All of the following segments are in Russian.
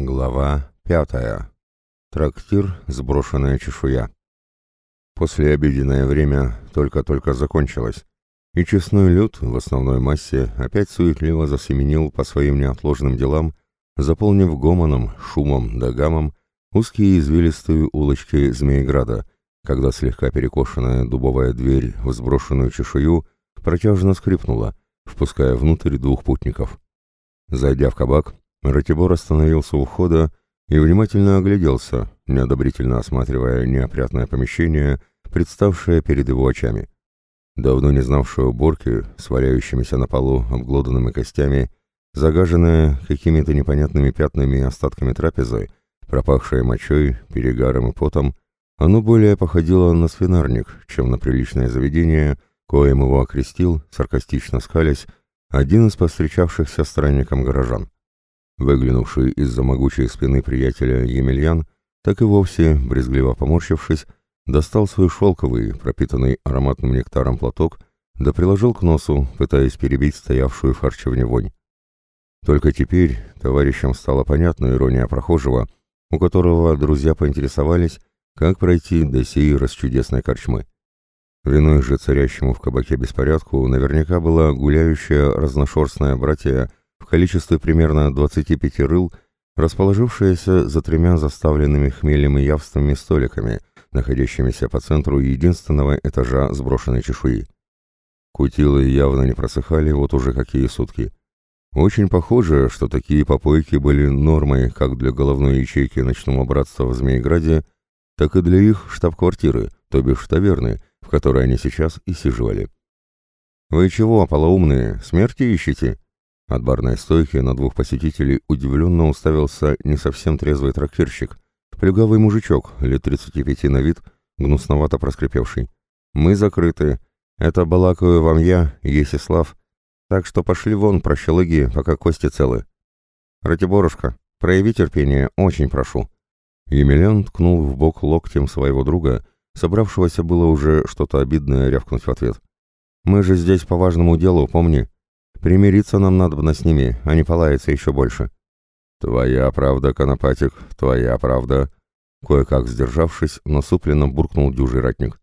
Глава пятая. Трактир «Сброшенная чешуя». После обеденное время только-только закончилось, и честной люд в основной массе опять суетливо засеменил по своим неотложным делам, заполнив гомоном, шумом да гамом узкие извилистые улочки Змееграда, когда слегка перекошенная дубовая дверь в сброшенную чешую протяжно скрипнула, впуская внутрь двух путников. Зайдя в кабак, Ратибор остановился у входа и внимательно огляделся, неодобрительно осматривая неопрятное помещение, представшее перед его очами. Давно не знавшее уборки, с на полу обглоданными костями, загаженное какими-то непонятными пятнами и остатками трапезы, пропахшее мочой, перегаром и потом, оно более походило на свинарник, чем на приличное заведение, коим его окрестил, саркастично скалясь, один из повстречавшихся странникам горожан. Выглянувший из-за могучей спины приятеля Емельян, так и вовсе, брезгливо поморщившись, достал свой шелковый, пропитанный ароматным нектаром платок, да приложил к носу, пытаясь перебить стоявшую в харчевне вонь. Только теперь товарищам стала понятна ирония прохожего, у которого друзья поинтересовались, как пройти до сей расчудесной корчмы. Виной же царящему в кабаке беспорядку наверняка была гуляющая разношерстная братья количестве примерно 25 рыл, расположившаяся за тремя заставленными хмелем и явствами столиками, находящимися по центру единственного этажа сброшенной чешуи. Кутилы явно не просыхали вот уже какие сутки. Очень похоже, что такие попойки были нормой как для головной ячейки ночного братства в Змееграде, так и для их штаб-квартиры, то бишь таверны, в которой они сейчас и сиживали. «Вы чего, полоумные, смерти ищете?» От барной стойки на двух посетителей удивленно уставился не совсем трезвый трактирщик, плюгавый мужичок, лет 35 на вид, гнусновато проскрипевший. «Мы закрыты. Это балакаю вам я, Есислав. Так что пошли вон, прощелыги, пока кости целы. Ратиборушка, прояви терпение, очень прошу». Емельян ткнул в бок локтем своего друга, собравшегося было уже что-то обидное рявкнуть в ответ. «Мы же здесь по важному делу, помни. Примириться нам надо с ними, а не полаяться еще больше». «Твоя правда, Конопатик, твоя правда», — кое-как сдержавшись, насупленно буркнул дюжий ратник.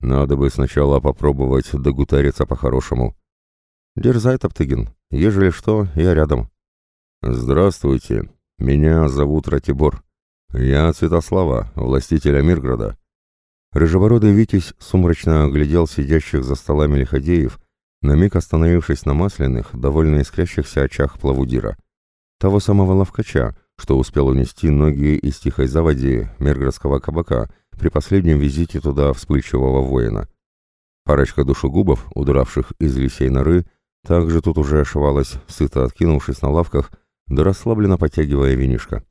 «Надо бы сначала попробовать догутариться по-хорошему». «Дерзай, Топтыгин, ежели что, я рядом». «Здравствуйте, меня зовут Ратибор. Я Святослава, властителя Мирграда». Рыжебородый Витязь сумрачно оглядел сидящих за столами лиходеев, на миг остановившись на масляных, довольно искрящихся очах плавудира. Того самого ловкача, что успел унести ноги из тихой заводи Мерградского кабака при последнем визите туда вспыльчивого воина. Парочка душегубов, удравших из лисей норы, также тут уже ошивалась, сыто откинувшись на лавках, да расслабленно потягивая винишко.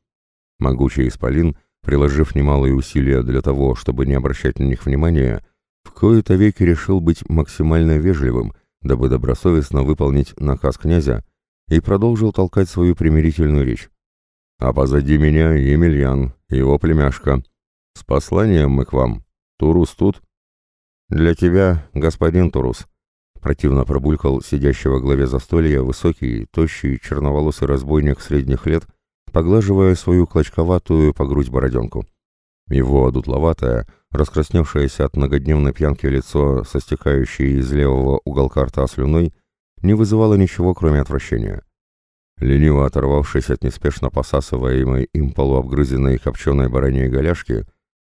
Могучий исполин, приложив немалые усилия для того, чтобы не обращать на них внимания, в кои-то веки решил быть максимально вежливым — дабы добросовестно выполнить наказ князя, и продолжил толкать свою примирительную речь. «А позади меня Емельян, его племяшка. С посланием мы к вам. Турус тут?» «Для тебя, господин Турус», — противно пробулькал сидящего во главе застолья высокий, тощий, черноволосый разбойник средних лет, поглаживая свою клочковатую по грудь бороденку. Его одутловатая, раскрасневшееся от многодневной пьянки лицо, со стекающей из левого уголка рта слюной, не вызывало ничего, кроме отвращения. Лениво оторвавшись от неспешно посасываемой им полуобгрызенной копченой бараньей голяшки,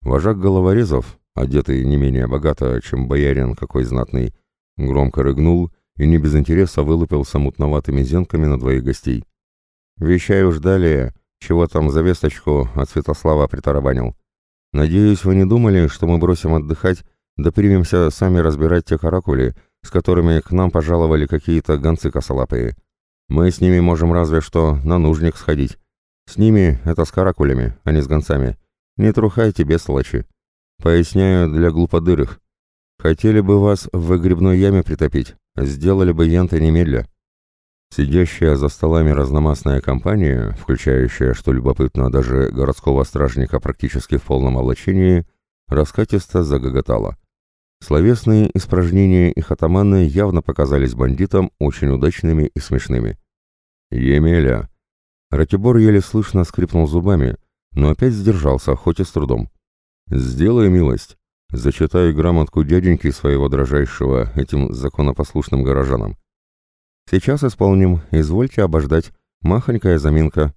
вожак головорезов, одетый не менее богато, чем боярин какой знатный, громко рыгнул и не без интереса вылупился мутноватыми зенками на двоих гостей. «Вещаю ждали, чего там за весточку от Святослава притарабанил. Надеюсь, вы не думали, что мы бросим отдыхать, да примемся сами разбирать те каракули, с которыми к нам пожаловали какие-то гонцы косолапые. Мы с ними можем разве что на нужник сходить. С ними это с каракулями, а не с гонцами. Не трухайте, бестолочи. Поясняю для глуподырых. Хотели бы вас в выгребной яме притопить, сделали бы янты немедля. Сидящая за столами разномастная компания, включающая, что любопытно, даже городского стражника практически в полном облачении, раскатисто загоготала. Словесные испражнения их атаманы явно показались бандитам очень удачными и смешными. «Емеля!» Ратибор еле слышно скрипнул зубами, но опять сдержался, хоть и с трудом. «Сделай милость. Зачитай грамотку дяденьки своего дрожайшего этим законопослушным горожанам. Сейчас исполним, извольте обождать. Махонькая заминка».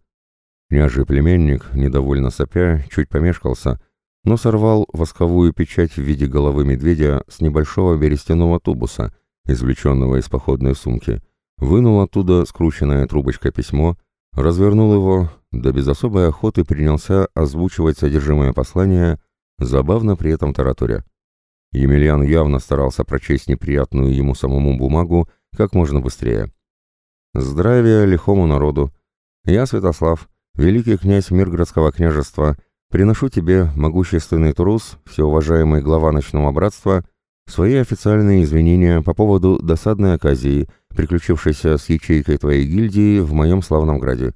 Княжий племенник, недовольно сопя, чуть помешкался, но сорвал восковую печать в виде головы медведя с небольшого берестяного тубуса, извлеченного из походной сумки, вынул оттуда скрученное трубочкой письмо, развернул его, да без особой охоты принялся озвучивать содержимое послания, забавно при этом тараторя. Емельян явно старался прочесть неприятную ему самому бумагу как можно быстрее. «Здравия лихому народу! Я Святослав, великий князь Мирградского княжества, приношу тебе, могущественный Турус, всеуважаемый глава ночного братства, свои официальные извинения по поводу досадной оказии, приключившейся с ячейкой твоей гильдии в моем славном граде.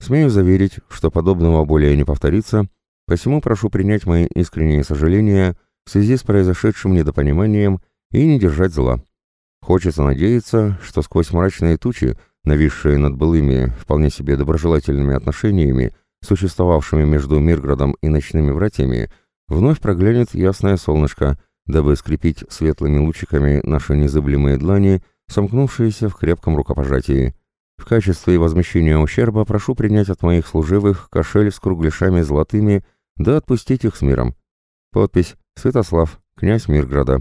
Смею заверить, что подобного более не повторится, посему прошу принять мои искренние сожаления в связи с произошедшим недопониманием и не держать зла. Хочется надеяться, что сквозь мрачные тучи, нависшие над былыми, вполне себе доброжелательными отношениями, существовавшими между Мирградом и ночными братьями, вновь проглянет ясное солнышко, дабы скрепить светлыми лучиками наши незыблемые длани, сомкнувшиеся в крепком рукопожатии. В качестве возмещения ущерба прошу принять от моих служивых кошель с кругляшами золотыми, да отпустить их с миром. Подпись «Святослав, князь Мирграда».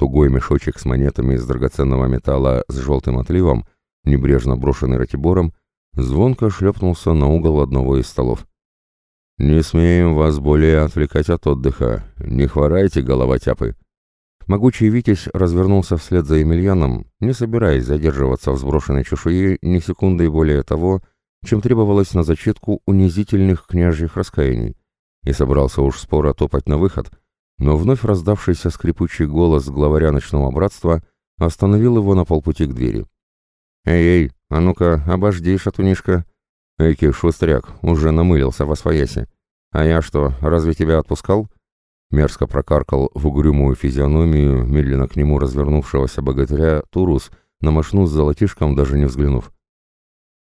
Тугой мешочек с монетами из драгоценного металла с желтым отливом, небрежно брошенный Ратибором, звонко шлепнулся на угол одного из столов. «Не смеем вас более отвлекать от отдыха. Не хворайте, головотяпы!» Могучий Витязь развернулся вслед за Емельяном, не собираясь задерживаться в сброшенной чешуе ни секунды более того, чем требовалось на зачитку унизительных княжьих раскаяний, и собрался уж споро топать на выход, но вновь раздавшийся скрипучий голос главаря ночного братства остановил его на полпути к двери. «Эй-эй, а ну-ка, обожди, шатунишка!» «Эки, шустряк, уже намылился во свояси. А я что, разве тебя отпускал?» Мерзко прокаркал в угрюмую физиономию медленно к нему развернувшегося богатыря Турус, на машну с золотишком даже не взглянув.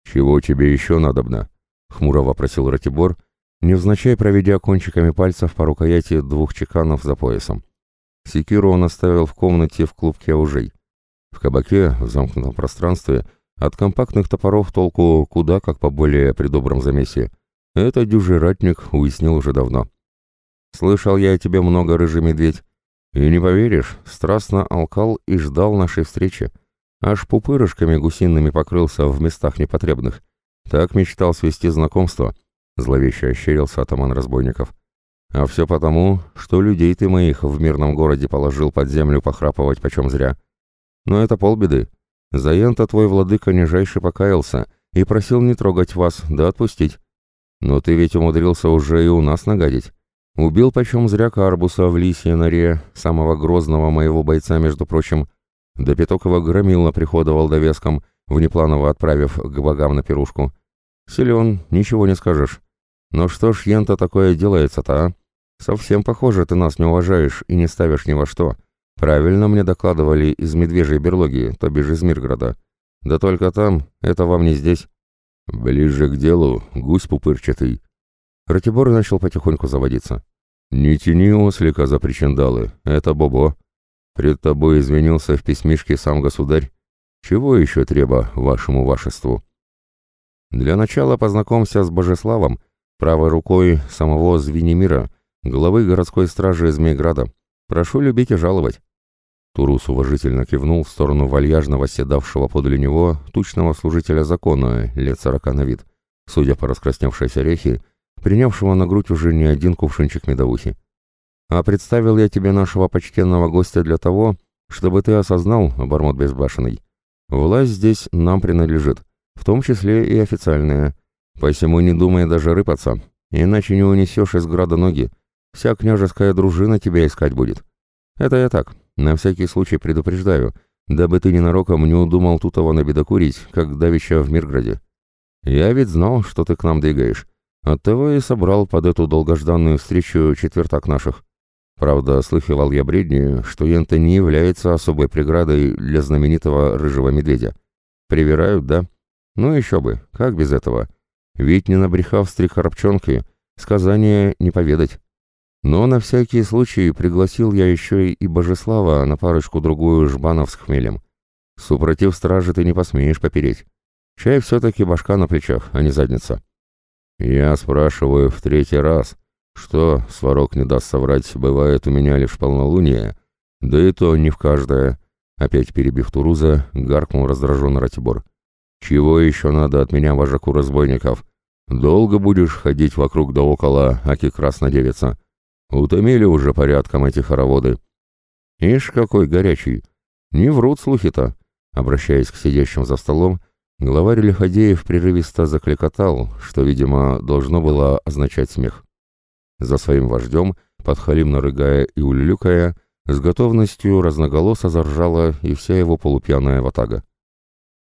«Чего тебе еще надобно?» — хмуро вопросил Ратибор, невзначай проведя кончиками пальцев по рукояти двух чеканов за поясом. Секиру он оставил в комнате в клубке ужей. В кабаке, в замкнутом пространстве, от компактных топоров толку куда как по более придобром замесе. Это дюжий ратник уяснил уже давно. «Слышал я о тебе много, рыжий медведь. И не поверишь, страстно алкал и ждал нашей встречи. Аж пупырышками гусиными покрылся в местах непотребных. Так мечтал свести знакомство, — зловеще ощерился атаман разбойников. «А все потому, что людей ты моих в мирном городе положил под землю похрапывать почем зря. Но это полбеды. Заента твой владыка нижайше покаялся и просил не трогать вас, да отпустить. Но ты ведь умудрился уже и у нас нагадить. Убил почем зря Карбуса в лисьей норе, самого грозного моего бойца, между прочим. До Пятокова громила приходовал довеском, внепланово отправив к богам на пирушку. Силен, ничего не скажешь. Но что ж ента такое делается-то, а? Совсем похоже, ты нас не уважаешь и не ставишь ни во что. Правильно мне докладывали из медвежьей берлоги, то бишь из Мирграда. Да только там, это вам не здесь. Ближе к делу, гусь пупырчатый. Ратибор начал потихоньку заводиться. «Не тяни ослика за причиндалы, это Бобо. Пред тобой извинился в письмишке сам государь. Чего еще треба вашему вашеству?» Для начала познакомься с Божеславом, правой рукой самого Звенемира, главы городской стражи Змейграда. Прошу любить и жаловать». Турус уважительно кивнул в сторону вальяжного седавшего подле него тучного служителя закона, лет сорока на вид, судя по раскрасневшейся рехе, принявшего на грудь уже не один кувшинчик медовухи. «А представил я тебе нашего почтенного гостя для того, чтобы ты осознал, обормот безбашенный, власть здесь нам принадлежит» в том числе и официальные. Посему не думай даже рыпаться, иначе не унесешь из града ноги. Вся княжеская дружина тебя искать будет. Это я так, на всякий случай предупреждаю, дабы ты ненароком не удумал тутого набедокурить, как давеча в Мирграде. Я ведь знал, что ты к нам двигаешь. Оттого и собрал под эту долгожданную встречу четвертак наших. Правда, слыхивал я бредни, что Ента не является особой преградой для знаменитого рыжего медведя. Привирают, да? Ну еще бы, как без этого? ведь не набрехав стрекоробчонки, сказания не поведать. Но на всякий случай пригласил я еще и Божеслава на парочку-другую жбанов с хмелем. Супротив стражи ты не посмеешь попереть. Чай все-таки башка на плечах, а не задница. Я спрашиваю в третий раз, что, сварог не даст соврать, бывает у меня лишь полнолуние, да и то не в каждое. Опять перебив Туруза, гаркнул раздраженно Ратибор. Чего еще надо от меня, вожаку разбойников? Долго будешь ходить вокруг да около, аки красная девица. Утомили уже порядком эти хороводы. Ишь, какой горячий. Не врут слухи-то. Обращаясь к сидящим за столом, главарь Лиходеев прерывисто закликотал, что, видимо, должно было означать смех. За своим вождем, подхалимно рыгая и улюлюкая, с готовностью разноголосо заржала и вся его полупьяная ватага.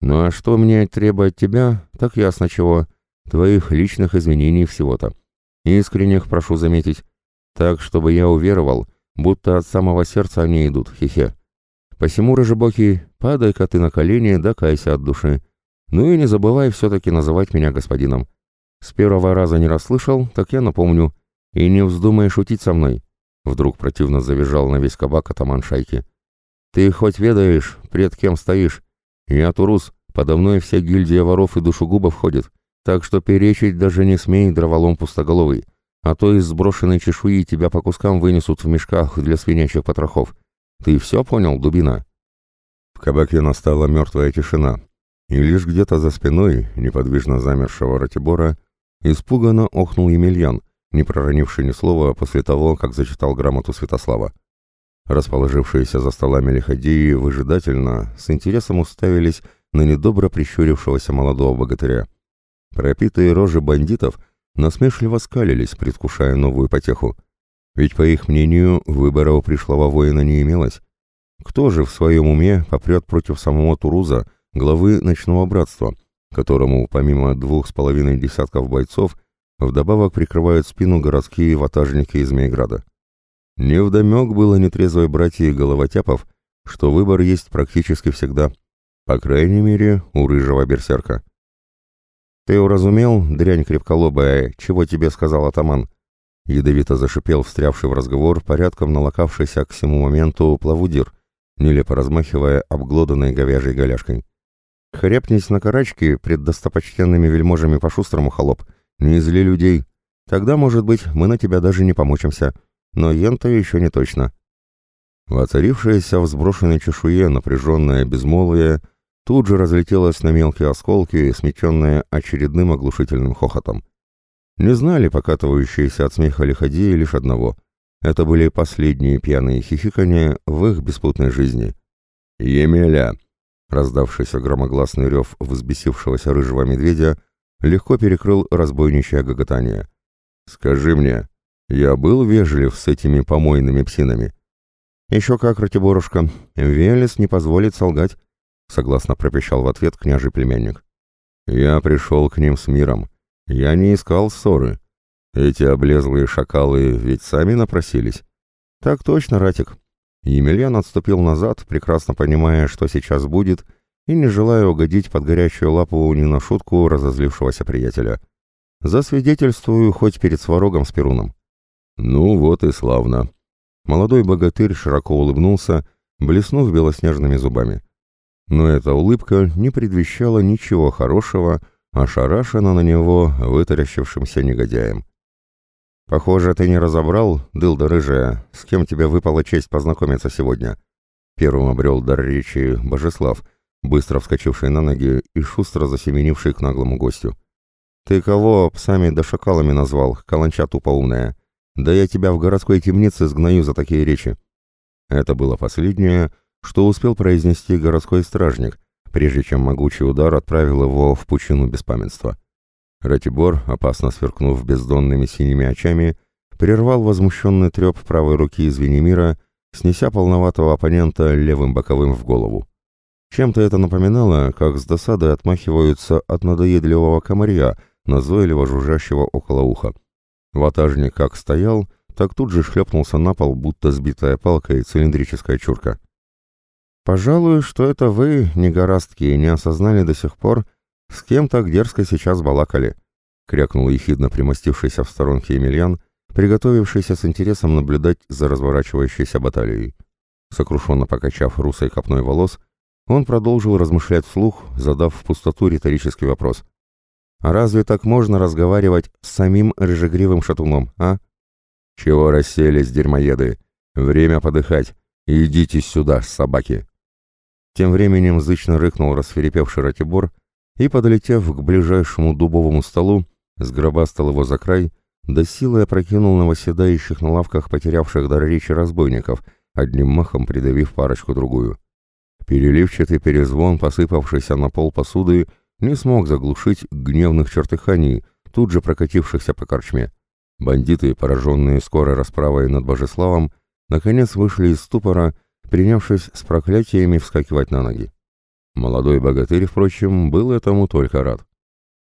«Ну а что мне требовать тебя, так ясно чего. Твоих личных изменений всего-то. Искренних прошу заметить. Так, чтобы я уверовал, будто от самого сердца они идут, хе-хе. Посему, рыжебокий, падай-ка ты на колени, да кайся от души. Ну и не забывай все-таки называть меня господином. С первого раза не расслышал, так я напомню. И не вздумай шутить со мной. Вдруг противно завизжал на весь кабак атаман шайки. Ты хоть ведаешь, пред кем стоишь? Я Турус, подо мной вся гильдия воров и душегубов ходит, так что перечить даже не смей, дроволом пустоголовый, а то из сброшенной чешуи тебя по кускам вынесут в мешках для свинячих потрохов. Ты все понял, дубина?» В кабаке настала мертвая тишина, и лишь где-то за спиной, неподвижно замершего Ратибора, испуганно охнул Емельян, не проронивший ни слова после того, как зачитал грамоту Святослава. Расположившиеся за столами лиходеи выжидательно, с интересом уставились на недобро прищурившегося молодого богатыря. Пропитые рожи бандитов насмешливо скалились, предвкушая новую потеху. Ведь, по их мнению, выбора у пришлого воина не имелось. Кто же в своем уме попрет против самого Туруза, главы ночного братства, которому, помимо двух с половиной десятков бойцов, Вдобавок прикрывают спину городские ватажники из Змейграда. Невдомек было нетрезвой братьи Головотяпов, что выбор есть практически всегда, по крайней мере, у рыжего берсерка. «Ты уразумел, дрянь крепколобая, чего тебе сказал атаман?» Ядовито зашипел встрявший в разговор порядком налокавшийся к всему моменту плавудир, нелепо размахивая обглоданной говяжьей голяшкой. «Хрепнись на карачки пред достопочтенными вельможами по-шустрому, холоп, не зли людей. Тогда, может быть, мы на тебя даже не помучимся. Но ента еще не точно. Воцарившееся в сброшенной чешуе напряженное безмолвие тут же разлетелось на мелкие осколки, сметенные очередным оглушительным хохотом. Не знали покатывающиеся от смеха лиходеи лишь одного. Это были последние пьяные хихикания в их беспутной жизни. «Емеля!» Раздавшийся громогласный рев взбесившегося рыжего медведя легко перекрыл разбойничье гоготание. «Скажи мне, я был вежлив с этими помойными псинами?» «Еще как, Ратиборушка, Велес не позволит солгать», — согласно пропищал в ответ княжий племянник. «Я пришел к ним с миром. Я не искал ссоры. Эти облезлые шакалы ведь сами напросились». «Так точно, Ратик». Емельян отступил назад, прекрасно понимая, что сейчас будет, и не желая угодить под горячую лапу не на шутку разозлившегося приятеля. Засвидетельствую хоть перед сварогом с Перуном. Ну вот и славно. Молодой богатырь широко улыбнулся, блеснув белоснежными зубами. Но эта улыбка не предвещала ничего хорошего, ошарашена на него вытаращившимся негодяем. «Похоже, ты не разобрал, дылда рыжая, с кем тебе выпала честь познакомиться сегодня?» Первым обрел дар речи Божеслав — быстро вскочивший на ноги и шустро засеменивший к наглому гостю. «Ты кого псами да шакалами назвал, каланча тупоумная? Да я тебя в городской темнице сгною за такие речи!» Это было последнее, что успел произнести городской стражник, прежде чем могучий удар отправил его в пучину беспамятства. Ратибор, опасно сверкнув бездонными синими очами, прервал возмущенный треп правой руки из Венемира, снеся полноватого оппонента левым боковым в голову. Чем-то это напоминало, как с досадой отмахиваются от надоедливого комарья, назойливо жужжащего около уха. Ватажник как стоял, так тут же шлепнулся на пол, будто сбитая палкой цилиндрическая чурка. «Пожалуй, что это вы, негорастки, не осознали до сих пор, с кем так дерзко сейчас балакали. — крякнул ехидно примостившийся в сторонке Емельян, приготовившийся с интересом наблюдать за разворачивающейся баталией. Сокрушенно покачав русой копной волос, он продолжил размышлять вслух, задав в пустоту риторический вопрос. «А разве так можно разговаривать с самим рыжегривым шатуном, а?» «Чего расселись, дерьмоеды? Время подыхать. Идите сюда, собаки!» Тем временем зычно рыкнул расферепевший Ратибор и, подлетев к ближайшему дубовому столу, сгробастал его за край, да силой опрокинул на восседающих на лавках потерявших дар речи разбойников, одним махом придавив парочку-другую. Переливчатый перезвон, посыпавшийся на пол посуды, не смог заглушить гневных чертыханий, тут же прокатившихся по корчме. Бандиты, пораженные скорой расправой над Божеславом, наконец вышли из ступора принявшись с проклятиями вскакивать на ноги. Молодой богатырь, впрочем, был этому только рад.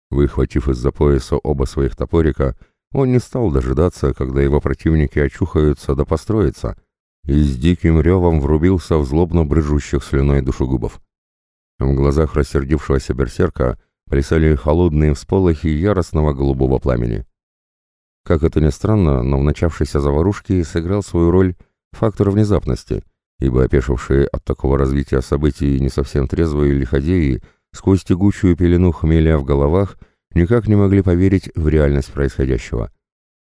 Выхватив из-за пояса оба своих топорика, он не стал дожидаться, когда его противники очухаются да построятся, и с диким ревом врубился в злобно брыжущих слюной душегубов. В глазах рассердившегося берсерка плясали холодные всполохи яростного голубого пламени. Как это ни странно, но в начавшейся заварушке сыграл свою роль фактор внезапности — ибо опешившие от такого развития событий не совсем трезвые лиходеи сквозь тягучую пелену хмеля в головах никак не могли поверить в реальность происходящего.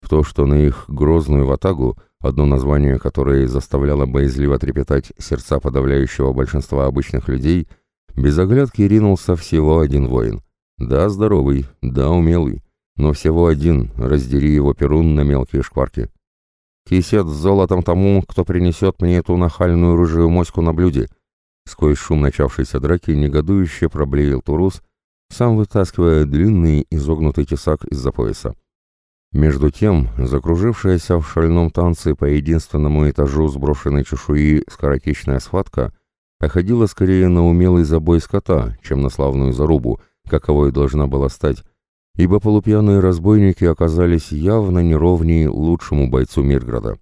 В то, что на их грозную ватагу, одно название которой заставляло боязливо трепетать сердца подавляющего большинства обычных людей, без оглядки ринулся всего один воин. Да, здоровый, да, умелый, но всего один, раздери его перун на мелкие шкварки. Кисет с золотом тому, кто принесет мне эту нахальную рыжую моську на блюде. Сквозь шум начавшейся драки негодующе проблеял Турус, сам вытаскивая длинный изогнутый тесак из-за пояса. Между тем, закружившаяся в шальном танце по единственному этажу сброшенной чешуи скоротечная схватка походила скорее на умелый забой скота, чем на славную зарубу, каковой должна была стать, ибо полупьяные разбойники оказались явно неровнее лучшему бойцу Мирграда.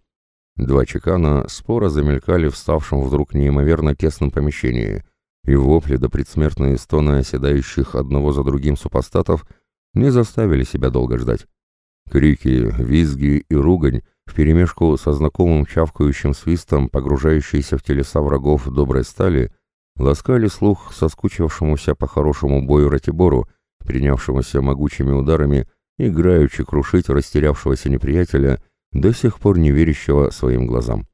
Два чекана споро замелькали в ставшем вдруг неимоверно тесном помещении, и вопли до предсмертные стоны оседающих одного за другим супостатов не заставили себя долго ждать. Крики, визги и ругань вперемешку со знакомым чавкающим свистом, погружающиеся в телеса врагов доброй стали, ласкали слух соскучившемуся по хорошему бою Ратибору, принявшемуся могучими ударами, играючи крушить растерявшегося неприятеля, до сих пор не верящего своим глазам.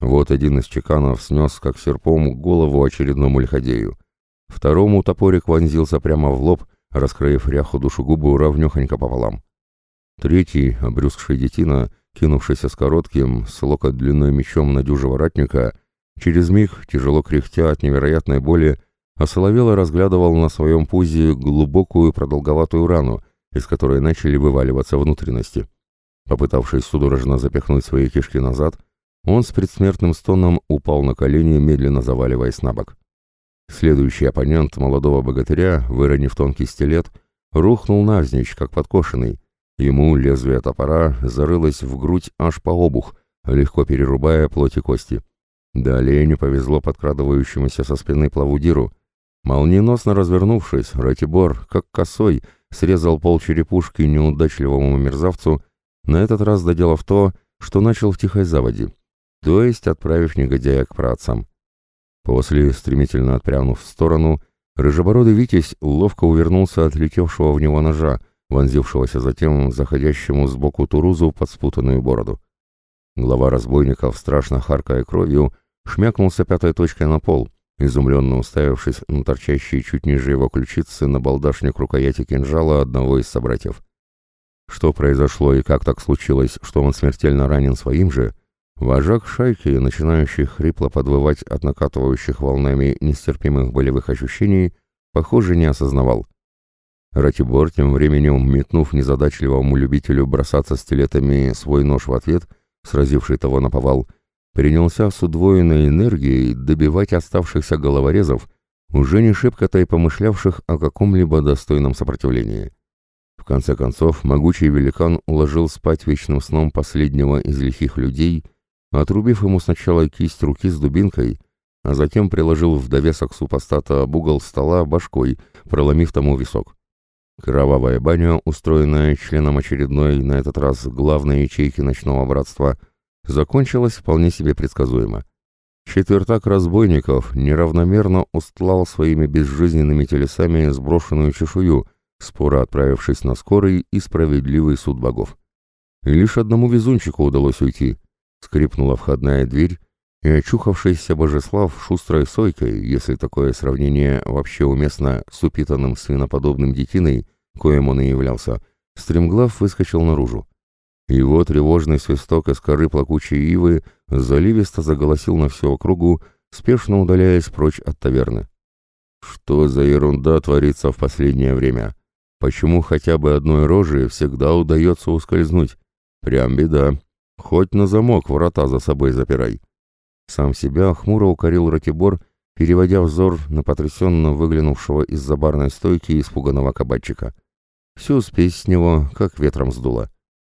Вот один из чеканов снес, как серпом, голову очередному лиходею. Второму топорик вонзился прямо в лоб, раскроив ряху душегубу равнехонько пополам. Третий, обрюзгший детина, кинувшийся с коротким, с локоть длиной мечом на ратника, через миг, тяжело кряхтя от невероятной боли, Соловела разглядывал на своем пузе глубокую продолговатую рану, из которой начали вываливаться внутренности. Попытавшись судорожно запихнуть свои кишки назад, он с предсмертным стоном упал на колени, медленно заваливаясь на бок. Следующий оппонент молодого богатыря, выронив тонкий стилет, рухнул навзничь, как подкошенный. Ему лезвие топора зарылось в грудь аж по обух, легко перерубая плоть и кости. Далее не повезло подкрадывающемуся со спины плавудиру, Молниеносно развернувшись, Ратибор, как косой, срезал пол черепушки неудачливому мерзавцу, на этот раз доделав то, что начал в тихой заводе, то есть отправив негодяя к праотцам. После, стремительно отпрянув в сторону, рыжебородый Витязь ловко увернулся от летевшего в него ножа, вонзившегося затем заходящему сбоку Турузу под спутанную бороду. Глава разбойников, страшно харкая кровью, шмякнулся пятой точкой на пол — изумленно уставившись на торчащие чуть ниже его ключицы на балдашник рукояти кинжала одного из собратьев. Что произошло и как так случилось, что он смертельно ранен своим же, вожак шайки, начинающий хрипло подвывать от накатывающих волнами нестерпимых болевых ощущений, похоже, не осознавал. Ратибор, тем временем, метнув незадачливому любителю бросаться стилетами свой нож в ответ, сразивший того на повал, — принялся с удвоенной энергией добивать оставшихся головорезов, уже не шибко-то и помышлявших о каком-либо достойном сопротивлении. В конце концов, могучий великан уложил спать вечным сном последнего из лихих людей, отрубив ему сначала кисть руки с дубинкой, а затем приложил в довесок супостата об угол стола башкой, проломив тому висок. Кровавая баня, устроенная членом очередной, на этот раз главной ячейки ночного братства, закончилась вполне себе предсказуемо. Четвертак разбойников неравномерно устлал своими безжизненными телесами сброшенную чешую, споро отправившись на скорый и справедливый суд богов. И лишь одному везунчику удалось уйти. Скрипнула входная дверь, и очухавшийся Божеслав шустрой сойкой, если такое сравнение вообще уместно с упитанным свиноподобным детиной, коим он и являлся, стремглав выскочил наружу. Его тревожный свисток из коры плакучей ивы заливисто заголосил на всю округу, спешно удаляясь прочь от таверны. Что за ерунда творится в последнее время? Почему хотя бы одной рожи всегда удается ускользнуть? Прям беда. Хоть на замок врата за собой запирай. Сам себя хмуро укорил Ратибор, переводя взор на потрясенно выглянувшего из-за барной стойки испуганного кабачика. Всю спесь с него как ветром сдуло.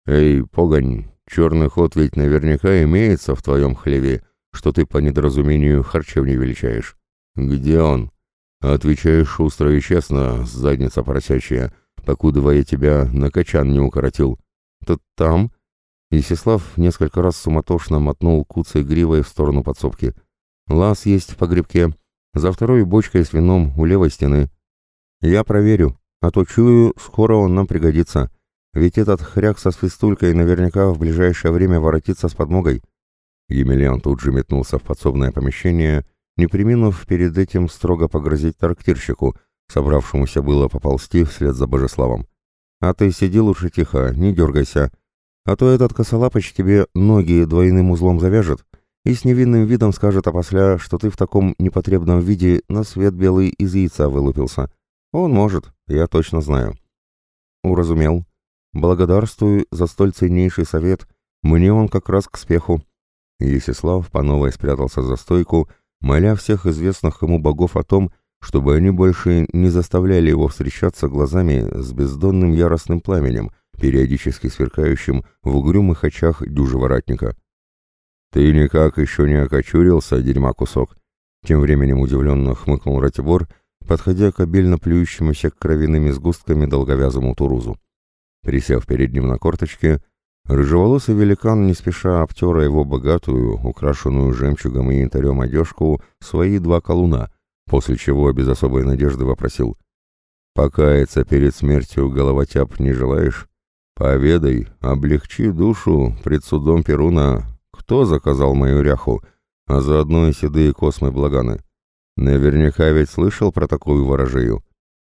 «Эй, погонь, черный ход ведь наверняка имеется в твоем хлеве, что ты по недоразумению харчевни величаешь. Где он?» Отвечаешь шустро и честно, задница просячая, покудывая тебя на качан не укоротил. «Тут там?» Исислав несколько раз суматошно мотнул куцей гривой в сторону подсобки. «Лаз есть в погребке. За второй бочкой с вином у левой стены. Я проверю, а то чую, скоро он нам пригодится. Ведь этот хряк со свистулькой наверняка в ближайшее время воротится с подмогой». Емельян тут же метнулся в подсобное помещение, не приминув перед этим строго погрозить трактирщику, собравшемуся было поползти вслед за Божеславом. «А ты сиди лучше тихо, не дергайся, а то этот косолапыч тебе ноги двойным узлом завяжет и с невинным видом скажет опосля, что ты в таком непотребном виде на свет белый из яйца вылупился. Он может, я точно знаю. Уразумел. Благодарствую за столь ценнейший совет. Мне он как раз к спеху. Есислав по новой спрятался за стойку, моля всех известных ему богов о том, чтобы они больше не заставляли его встречаться глазами с бездонным яростным пламенем — периодически сверкающим в угрюмых очах дюжего ратника. «Ты никак еще не окочурился, дерьма кусок!» Тем временем удивленно хмыкнул Ратибор, подходя к обильно плюющемуся кровяными сгустками долговязому Турузу. Присев перед ним на корточке, рыжеволосый великан не спеша обтера его богатую, украшенную жемчугом и янтарем одежку, свои два колуна, после чего без особой надежды вопросил. «Покаяться перед смертью, головотяп, не желаешь?» Поведай, облегчи душу пред судом Перуна, кто заказал мою ряху, а заодно и седые космы Благаны. Наверняка ведь слышал про такую ворожею.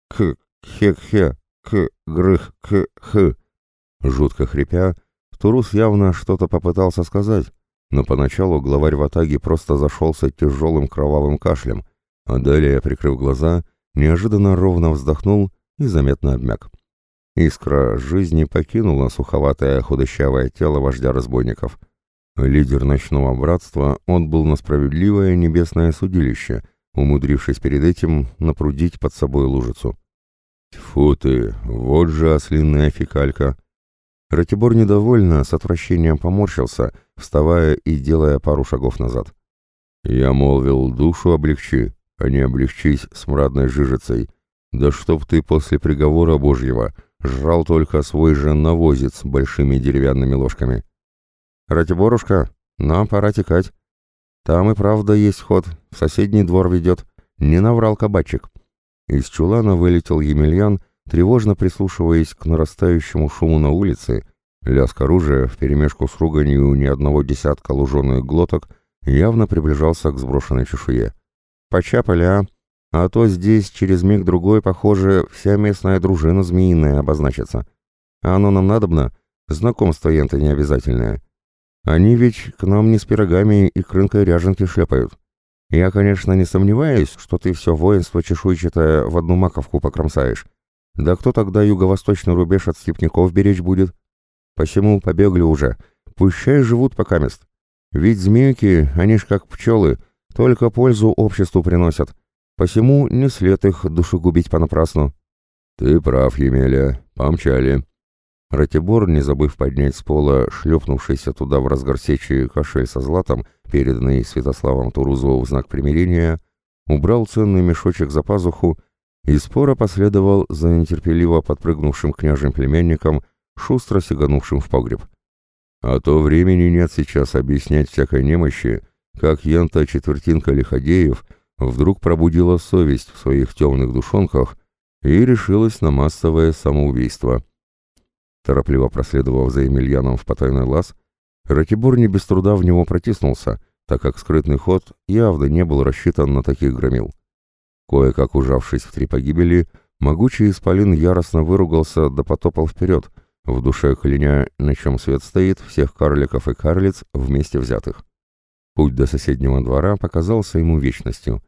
К, хе-хе, к, грых, к, х. Жутко хрипя, Турус явно что-то попытался сказать, но поначалу главарь в атаге просто зашелся тяжелым кровавым кашлем, а далее, прикрыв глаза, неожиданно ровно вздохнул и заметно обмяк. Искра жизни покинула суховатое худощавое тело вождя разбойников. Лидер ночного братства отбыл на справедливое небесное судилище, умудрившись перед этим напрудить под собой лужицу. Тьфу ты, вот же ослинная фекалька. Ратибор недовольно, с отвращением поморщился, вставая и делая пару шагов назад. Я молвил, душу облегчи, а не облегчись смрадной жижицей. Да чтоб ты после приговора Божьего Жрал только свой же навозец большими деревянными ложками. «Ратиборушка, нам пора текать. Там и правда есть ход, в соседний двор ведет. Не наврал кабачик». Из чулана вылетел Емельян, тревожно прислушиваясь к нарастающему шуму на улице. Лязг оружия вперемешку с руганью ни одного десятка луженых глоток явно приближался к сброшенной чешуе. «Почапали, а?» А то здесь через миг-другой, похоже, вся местная дружина змеиная обозначится. А оно нам надобно? Знакомство ента не обязательное. Они ведь к нам не с пирогами и крынкой ряженки шлепают. Я, конечно, не сомневаюсь, что ты все воинство чешуйчатое в одну маковку покромсаешь. Да кто тогда юго-восточный рубеж от степняков беречь будет? Посему побегли уже. Пущай живут пока мест. Ведь змейки, они ж как пчелы, только пользу обществу приносят. Посему не след их душегубить понапрасну. Ты прав, Емеля, помчали. Ратибор, не забыв поднять с пола шлепнувшийся туда в разгар сечи кошель со златом, переданный Святославом Турузову в знак примирения, убрал ценный мешочек за пазуху и спора последовал за нетерпеливо подпрыгнувшим княжим племянником, шустро сиганувшим в погреб. А то времени нет сейчас объяснять всякой немощи, как Янта Четвертинка Лиходеев вдруг пробудила совесть в своих темных душонках и решилась на массовое самоубийство. Торопливо проследовав за Емельяном в потайной лаз, Ратибор не без труда в него протиснулся, так как скрытный ход явно не был рассчитан на таких громил. Кое-как ужавшись в три погибели, могучий исполин яростно выругался да потопал вперед, в душе кляня, на чем свет стоит, всех карликов и карлиц вместе взятых. Путь до соседнего двора показался ему вечностью.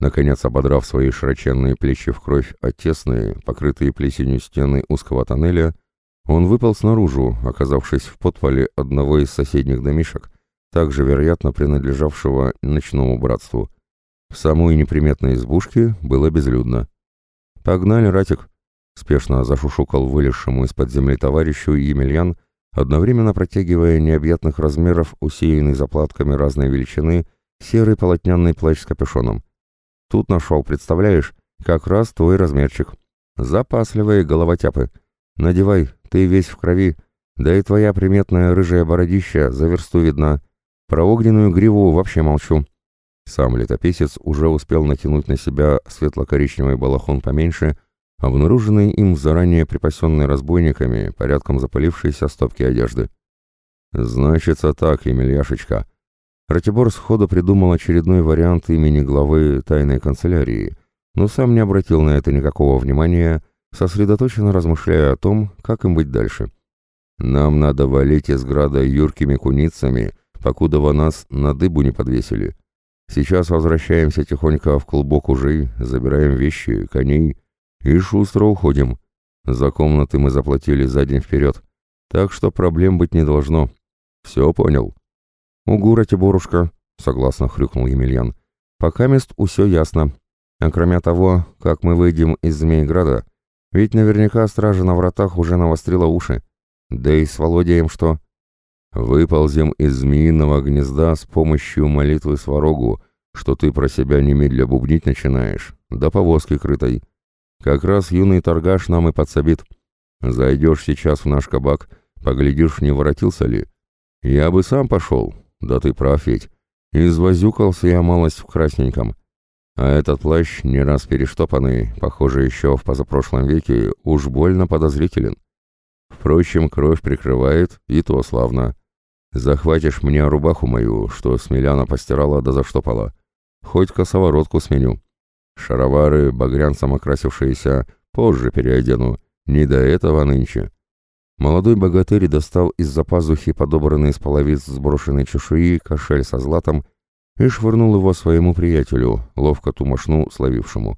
Наконец, ободрав свои широченные плечи в кровь от тесные, покрытые плесенью стены узкого тоннеля, он выпал снаружи, оказавшись в подполе одного из соседних домишек, также, вероятно, принадлежавшего ночному братству. В самой неприметной избушке было безлюдно. «Погнали, Ратик!» — спешно зашушукал вылезшему из-под земли товарищу Емельян, одновременно протягивая необъятных размеров, усеянный заплатками разной величины, серый полотняный плащ с капюшоном. «Тут нашел, представляешь, как раз твой размерчик. Запасливые головотяпы!» «Надевай, ты весь в крови, да и твоя приметная рыжая бородища за версту видна. Про огненную гриву вообще молчу». Сам летописец уже успел натянуть на себя светло-коричневый балахон поменьше, обнаруженный им заранее припасенной разбойниками, порядком запылившейся стопки одежды. «Значится так, Емельяшечка». Ратибор сходу придумал очередной вариант имени главы тайной канцелярии, но сам не обратил на это никакого внимания, сосредоточенно размышляя о том, как им быть дальше. «Нам надо валить из града юркими куницами, покуда во нас на дыбу не подвесили. Сейчас возвращаемся тихонько в клубок ужей, забираем вещи, коней и шустро уходим. За комнаты мы заплатили за день вперед, так что проблем быть не должно. Все понял?» «Угу, Ратиборушка», — согласно хрюкнул Емельян. «Пока мест усё ясно. А кроме того, как мы выйдем из Змейграда, ведь наверняка стража на вратах уже навострила уши. Да и с Володяем что? Выползем из змеиного гнезда с помощью молитвы сварогу, что ты про себя немедля бубнить начинаешь, до повозки крытой. Как раз юный торгаш нам и подсобит. Зайдешь сейчас в наш кабак, поглядишь, не воротился ли. Я бы сам пошел, да ты прав ведь. Извозюкался я малость в красненьком. А этот плащ, не раз перештопанный, похоже, еще в позапрошлом веке, уж больно подозрителен. Впрочем, кровь прикрывает, и то славно. Захватишь мне рубаху мою, что Смеляна постирала да заштопала. Хоть косоворотку сменю. Шаровары, багрянцем окрасившиеся, позже переодену. Не до этого нынче. Молодой богатырь достал из-за пазухи подобранный из половиц сброшенной чешуи кошель со златом и швырнул его своему приятелю, ловко тумашну словившему.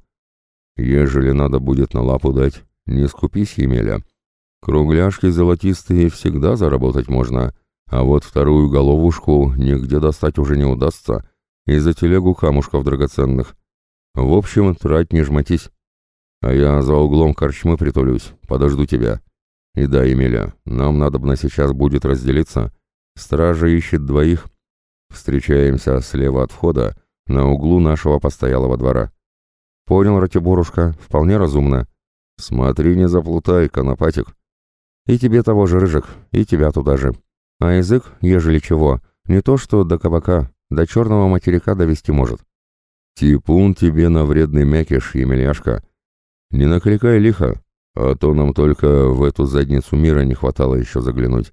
«Ежели надо будет на лапу дать, не скупись, Емеля. Кругляшки золотистые всегда заработать можно, а вот вторую головушку нигде достать уже не удастся, и за телегу камушков драгоценных. В общем, трать не жмотись. А я за углом корчмы притулюсь, подожду тебя. И да, Емеля, нам надо бы на сейчас будет разделиться. Стража ищет двоих, Встречаемся слева от входа, на углу нашего постоялого двора. Понял, Ратиборушка, вполне разумно. Смотри, не заплутай, конопатик. И тебе того же, Рыжик, и тебя туда же. А язык, ежели чего, не то что до кабака, до черного материка довести может. Типун тебе на вредный мякиш, Емельяшка. Не накликай лихо, а то нам только в эту задницу мира не хватало еще заглянуть.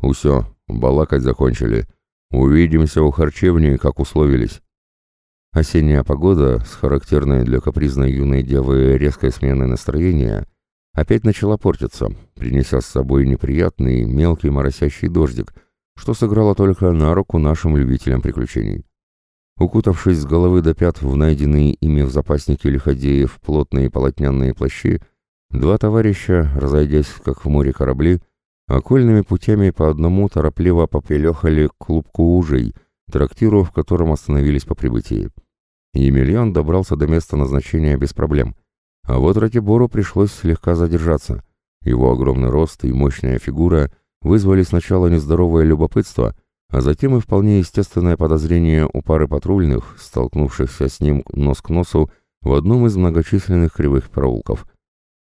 Усё, балакать закончили. Увидимся у харчевни, как условились. Осенняя погода, с характерной для капризной юной девы резкой сменой настроения, опять начала портиться, принеся с собой неприятный, мелкий моросящий дождик, что сыграло только на руку нашим любителям приключений. Укутавшись с головы до пят в найденные ими в запаснике лиходеев плотные полотняные плащи, два товарища, разойдясь как в море корабли, Окольными путями по одному торопливо попелехали к клубку ужей, трактиру, в котором остановились по прибытии. Емельян добрался до места назначения без проблем. А вот Ратибору пришлось слегка задержаться. Его огромный рост и мощная фигура вызвали сначала нездоровое любопытство, а затем и вполне естественное подозрение у пары патрульных, столкнувшихся с ним нос к носу в одном из многочисленных кривых проулков.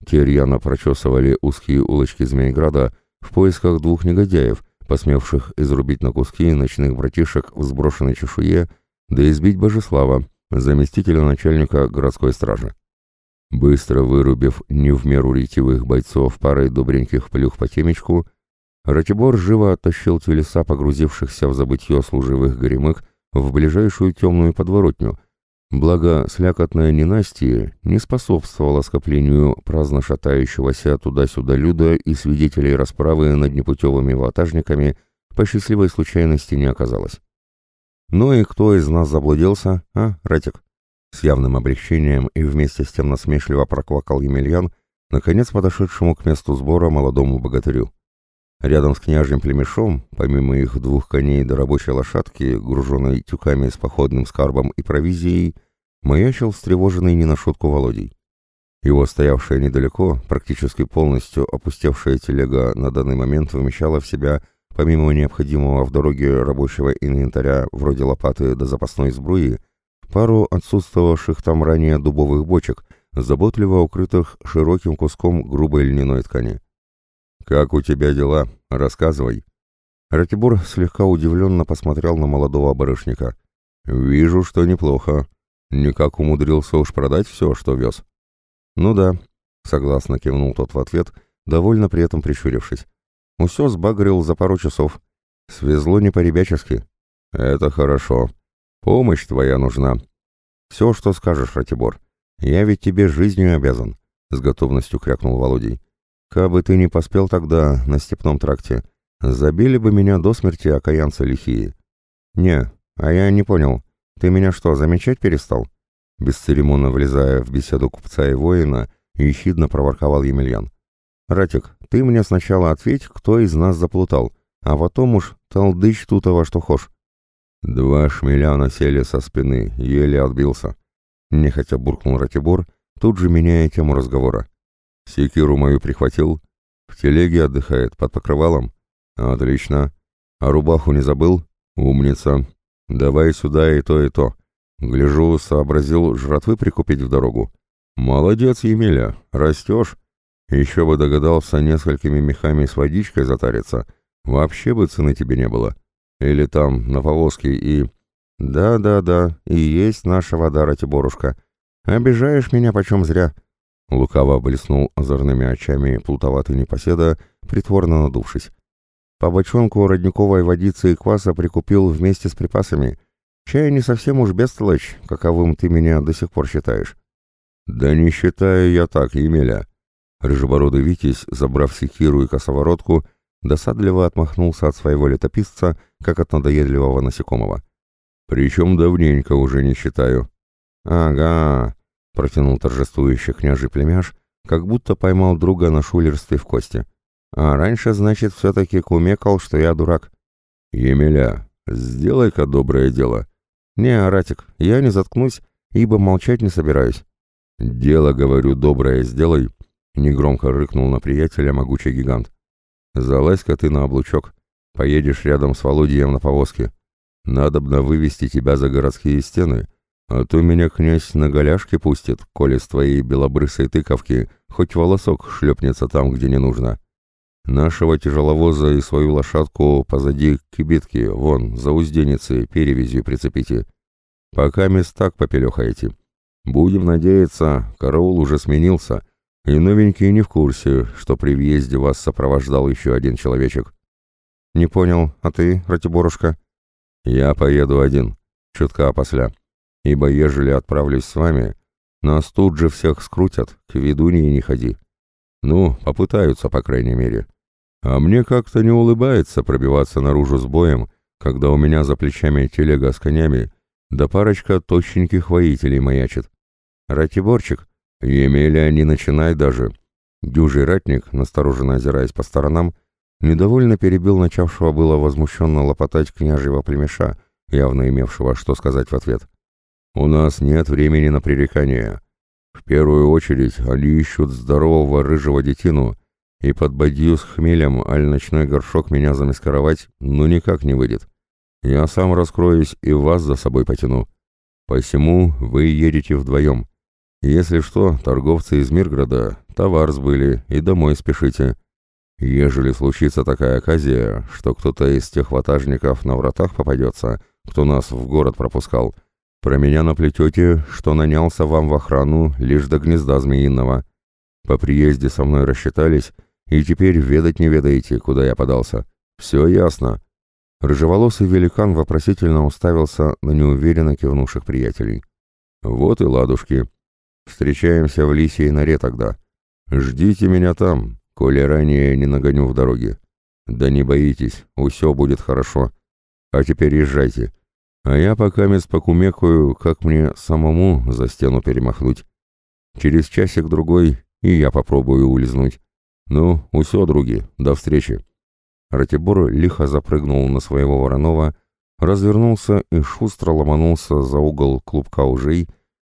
Те прочесывали узкие улочки Змейграда в поисках двух негодяев, посмевших изрубить на куски ночных братишек в сброшенной чешуе, да избить Божеслава, заместителя начальника городской стражи. Быстро вырубив не в меру ретивых бойцов парой добреньких плюх по темечку, Ратибор живо оттащил телеса погрузившихся в забытье служивых горемык в ближайшую темную подворотню, благо слякотное ненастье не способствовало скоплению праздно шатающегося туда-сюда люда и свидетелей расправы над непутевыми ватажниками по счастливой случайности не оказалось. Ну и кто из нас заблудился, а, Ратик? С явным облегчением и вместе с тем насмешливо проквакал Емельян, наконец подошедшему к месту сбора молодому богатырю. Рядом с княжьим племешом, помимо их двух коней до рабочей лошадки, груженной тюками с походным скарбом и провизией, маячил встревоженный не на шутку Володей. Его стоявшая недалеко, практически полностью опустевшая телега на данный момент вмещала в себя, помимо необходимого в дороге рабочего инвентаря вроде лопаты до запасной сбруи, пару отсутствовавших там ранее дубовых бочек, заботливо укрытых широким куском грубой льняной ткани. «Как у тебя дела? Рассказывай». Ратибор слегка удивленно посмотрел на молодого барышника. «Вижу, что неплохо. Никак умудрился уж продать все, что вез». «Ну да», — согласно кивнул тот в ответ, довольно при этом прищурившись. «Усё сбагрил за пару часов. Свезло не по-ребячески». «Это хорошо. Помощь твоя нужна». «Все, что скажешь, Ратибор. Я ведь тебе жизнью обязан», — с готовностью крякнул Володей. Кабы ты не поспел тогда на степном тракте, забили бы меня до смерти окаянцы лихие. Не, а я не понял, ты меня что, замечать перестал? Бесцеремонно влезая в беседу купца и воина, ехидно проворковал Емельян. «Ратик, ты мне сначала ответь, кто из нас заплутал, а потом уж толдычь тут во что хошь». Два шмеля насели со спины, еле отбился. Нехотя буркнул Ратибор, тут же меняя тему разговора. Секиру мою прихватил. В телеге отдыхает, под покрывалом. Отлично. А рубаху не забыл? Умница. Давай сюда и то, и то. Гляжу, сообразил жратвы прикупить в дорогу. Молодец, Емеля, растешь. Еще бы догадался несколькими мехами с водичкой затариться. Вообще бы цены тебе не было. Или там, на повозке и... Да-да-да, и есть наша вода, Ратиборушка. Обижаешь меня почем зря. Лукаво блеснул озорными очами плутоватый непоседа, притворно надувшись. По бочонку родниковой водицы и кваса прикупил вместе с припасами. Чай не совсем уж бестолочь, каковым ты меня до сих пор считаешь. Да не считаю я так, Емеля. Рыжебородый Витязь, забрав секиру и косоворотку, досадливо отмахнулся от своего летописца, как от надоедливого насекомого. Причем давненько уже не считаю. Ага, — протянул торжествующий княжий племяш, как будто поймал друга на шулерстве в кости. «А раньше, значит, все-таки кумекал, что я дурак». «Емеля, сделай-ка доброе дело». «Не, Аратик, я не заткнусь, ибо молчать не собираюсь». «Дело, говорю, доброе сделай», — негромко рыкнул на приятеля могучий гигант. «Залазь-ка ты на облучок. Поедешь рядом с Володием на повозке. Надобно вывести тебя за городские стены, а то меня князь на голяшке пустит, коли с твоей белобрысой тыковки хоть волосок шлепнется там, где не нужно. Нашего тяжеловоза и свою лошадку позади кибитки, вон, за узденицей, перевязью прицепите. Пока мест так попелехаете. Будем надеяться, караул уже сменился, и новенькие не в курсе, что при въезде вас сопровождал еще один человечек. Не понял, а ты, Ратиборушка? Я поеду один, чутка опосля ибо ежели отправлюсь с вами, нас тут же всех скрутят, к ведуньи не ходи. Ну, попытаются, по крайней мере. А мне как-то не улыбается пробиваться наружу с боем, когда у меня за плечами телега с конями, да парочка тощеньких воителей маячит. Ратиборчик, Емеля, не начинай даже. Дюжий ратник, настороженно озираясь по сторонам, недовольно перебил начавшего было возмущенно лопотать княжьего племеша, явно имевшего что сказать в ответ. У нас нет времени на пререкания. В первую очередь они ищут здорового рыжего детину, и под бадью с хмелем аль ночной горшок меня замаскировать ну никак не выйдет. Я сам раскроюсь и вас за собой потяну. Посему вы едете вдвоем. Если что, торговцы из Мирграда товар сбыли и домой спешите. Ежели случится такая оказия, что кто-то из тех ватажников на вратах попадется, кто нас в город пропускал, про меня наплетете, что нанялся вам в охрану лишь до гнезда змеиного. По приезде со мной рассчитались, и теперь ведать не ведаете, куда я подался. Все ясно. Рыжеволосый великан вопросительно уставился на неуверенно кивнувших приятелей. Вот и ладушки. Встречаемся в Лисии норе тогда. Ждите меня там, коли ранее не нагоню в дороге. Да не боитесь, все будет хорошо. А теперь езжайте. А я пока мест покумекаю, как мне самому за стену перемахнуть. Через часик-другой и я попробую улизнуть. Ну, усё, други, до встречи. Ратибор лихо запрыгнул на своего Воронова, развернулся и шустро ломанулся за угол клубка ужей,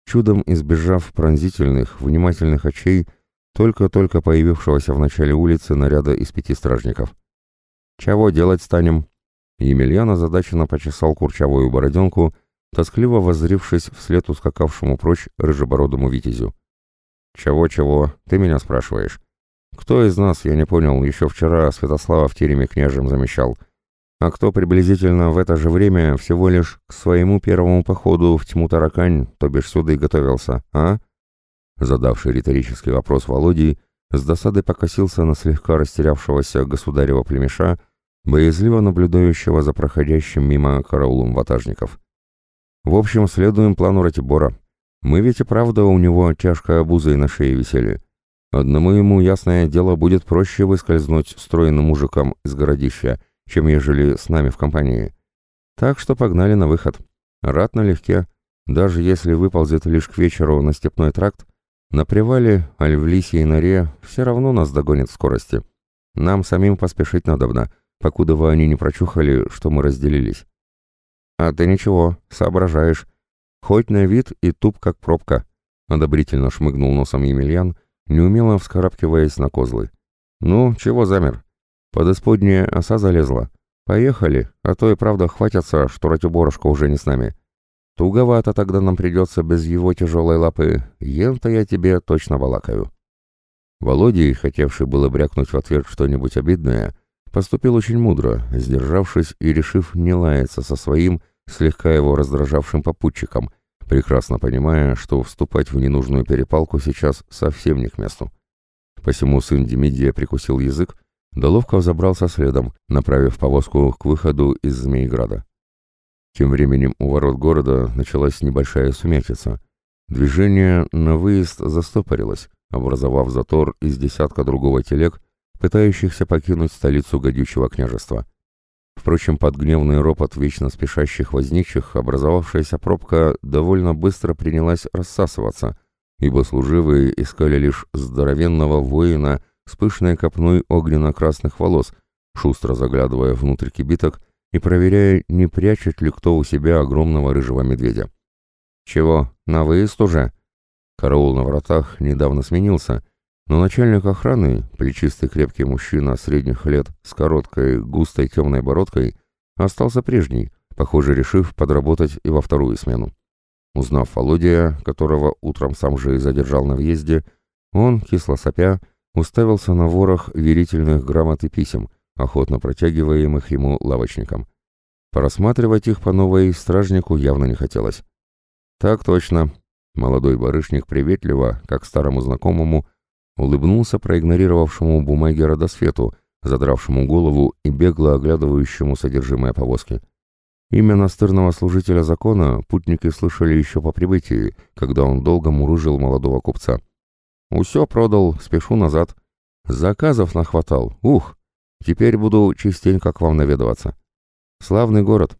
чудом избежав пронзительных, внимательных очей только-только появившегося в начале улицы наряда из пяти стражников. «Чего делать станем?» Емельян озадаченно почесал курчавую бороденку, тоскливо воззрившись вслед ускакавшему прочь рыжебородому витязю. «Чего-чего? Ты меня спрашиваешь?» «Кто из нас, я не понял, еще вчера Святослава в тереме княжем замещал, а кто приблизительно в это же время всего лишь к своему первому походу в тьму таракань, то бишь сюда и готовился, а?» Задавший риторический вопрос Володей, с досадой покосился на слегка растерявшегося государева племеша, боязливо наблюдающего за проходящим мимо караулом ватажников. «В общем, следуем плану Ратибора. Мы ведь и правда у него тяжкой обузой на шее висели. Одному ему, ясное дело, будет проще выскользнуть стройным мужикам из городища, чем ежели с нами в компании. Так что погнали на выход. Рад налегке. Даже если выползет лишь к вечеру на степной тракт, на привале, аль в лисьей норе, все равно нас догонит в скорости. Нам самим поспешить надобно, покуда они не прочухали, что мы разделились. А ты ничего, соображаешь. Хоть на вид и туп, как пробка. Одобрительно шмыгнул носом Емельян, неумело вскарабкиваясь на козлы. Ну, чего замер? Под исподняя оса залезла. Поехали, а то и правда хватятся, что Ратюборошка уже не с нами. Туговато тогда нам придется без его тяжелой лапы. Ен-то я тебе точно балакаю. Володя, хотевший было брякнуть в ответ что-нибудь обидное, поступил очень мудро, сдержавшись и решив не лаяться со своим, слегка его раздражавшим попутчиком, прекрасно понимая, что вступать в ненужную перепалку сейчас совсем не к месту. Посему сын Демидия прикусил язык, да ловко забрался следом, направив повозку к выходу из Змеиграда. Тем временем у ворот города началась небольшая сумятица. Движение на выезд застопорилось, образовав затор из десятка другого телег, пытающихся покинуть столицу гадючего княжества. Впрочем, под гневный ропот вечно спешащих возничих образовавшаяся пробка довольно быстро принялась рассасываться, ибо служивые искали лишь здоровенного воина с пышной копной огненно-красных волос, шустро заглядывая внутрь кибиток и проверяя, не прячет ли кто у себя огромного рыжего медведя. «Чего, на выезд уже?» Караул на вратах недавно сменился — но начальник охраны, плечистый крепкий мужчина средних лет с короткой, густой темной бородкой, остался прежний, похоже, решив подработать и во вторую смену. Узнав Володя, которого утром сам же и задержал на въезде, он, кисло сопя, уставился на ворох верительных грамот и писем, охотно протягиваемых ему лавочникам. Порассматривать их по новой стражнику явно не хотелось. «Так точно». Молодой барышник приветливо, как старому знакомому, улыбнулся проигнорировавшему бумаги родосвету, задравшему голову и бегло оглядывающему содержимое повозки. Имя настырного служителя закона путники слышали еще по прибытии, когда он долго мурыжил молодого купца. «Усё продал, спешу назад. Заказов нахватал, ух! Теперь буду частенько к вам наведываться. Славный город.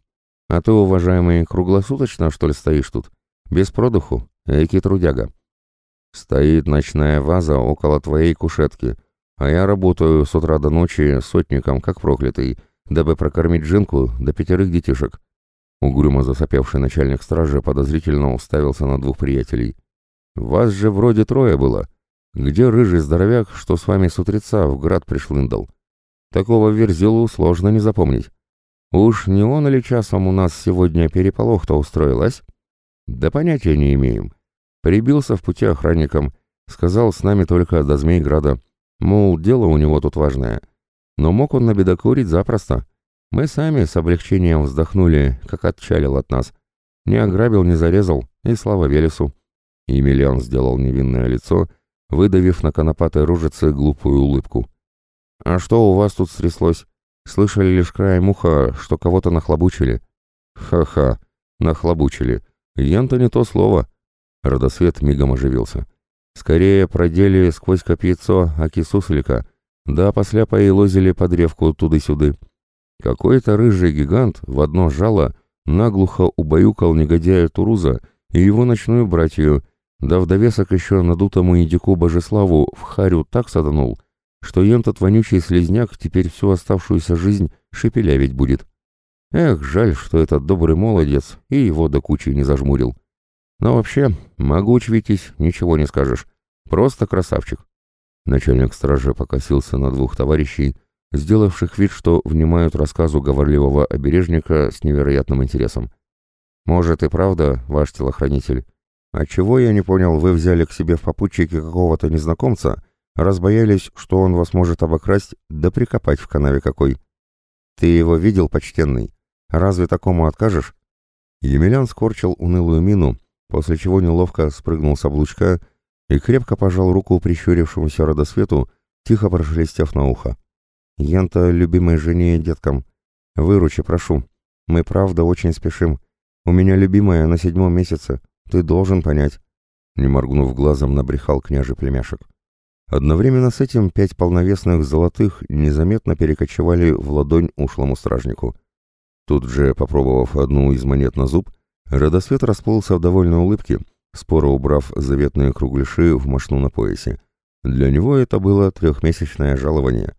А ты, уважаемый, круглосуточно, что ли, стоишь тут? Без продыху? Эки трудяга. Стоит ночная ваза около твоей кушетки, а я работаю с утра до ночи сотником, как проклятый, дабы прокормить жинку до пятерых детишек. Угрюмо засопевший начальник стражи подозрительно уставился на двух приятелей. «Вас же вроде трое было. Где рыжий здоровяк, что с вами с утреца в град пришлындал? Такого верзилу сложно не запомнить. Уж не он или часом у нас сегодня переполох-то устроилась? Да понятия не имеем. Прибился в пути охранником, сказал с нами только до Змейграда. Мол, дело у него тут важное. Но мог он набедокурить запросто. Мы сами с облегчением вздохнули, как отчалил от нас. Не ограбил, не зарезал, и слава Велесу. Емельян сделал невинное лицо, выдавив на конопатой рожице глупую улыбку. «А что у вас тут стряслось? Слышали лишь краем уха, что кого-то нахлобучили». «Ха-ха, нахлобучили. Ян-то не то слово». Родосвет мигом оживился. «Скорее продели сквозь копьецо аки суслика, да после поелозили под древку туды-сюды. Какой-то рыжий гигант в одно жало наглухо убаюкал негодяя Туруза и его ночную братью, да в довесок еще надутому идику Божеславу в харю так саданул, что ем тот вонючий слезняк теперь всю оставшуюся жизнь шепелявить будет. Эх, жаль, что этот добрый молодец и его до кучи не зажмурил. Но вообще, могуч Витязь, ничего не скажешь. Просто красавчик. Начальник стражи покосился на двух товарищей, сделавших вид, что внимают рассказу говорливого обережника с невероятным интересом. «Может и правда, ваш телохранитель. А чего я не понял, вы взяли к себе в попутчики какого-то незнакомца, разбоялись, что он вас может обокрасть, да прикопать в канаве какой? Ты его видел, почтенный? Разве такому откажешь?» Емельян скорчил унылую мину, после чего неловко спрыгнул с облучка и крепко пожал руку прищурившемуся родосвету, тихо прошелестев на ухо. «Янта любимой жене и деткам. Выручи, прошу. Мы правда очень спешим. У меня любимая на седьмом месяце. Ты должен понять». Не моргнув глазом, набрехал княжий племяшек. Одновременно с этим пять полновесных золотых незаметно перекочевали в ладонь ушлому стражнику. Тут же, попробовав одну из монет на зуб, Родосвет расплылся в довольной улыбке, споро убрав заветные кругляши в мошну на поясе. Для него это было трехмесячное жалование.